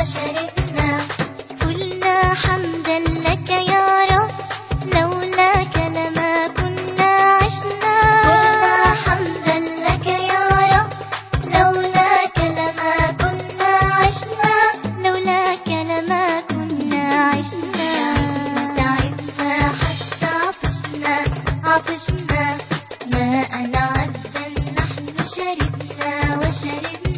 وشربنا. قلنا حمدا لك يا رب لولاك لما كنا عشنا. قلنا حمدا لك يا رب لولاك لما كنا عشنا. لولاك لما كنا عشنا. حتى عطشنا عطشنا. ماء عزا نحن شربنا وشربنا.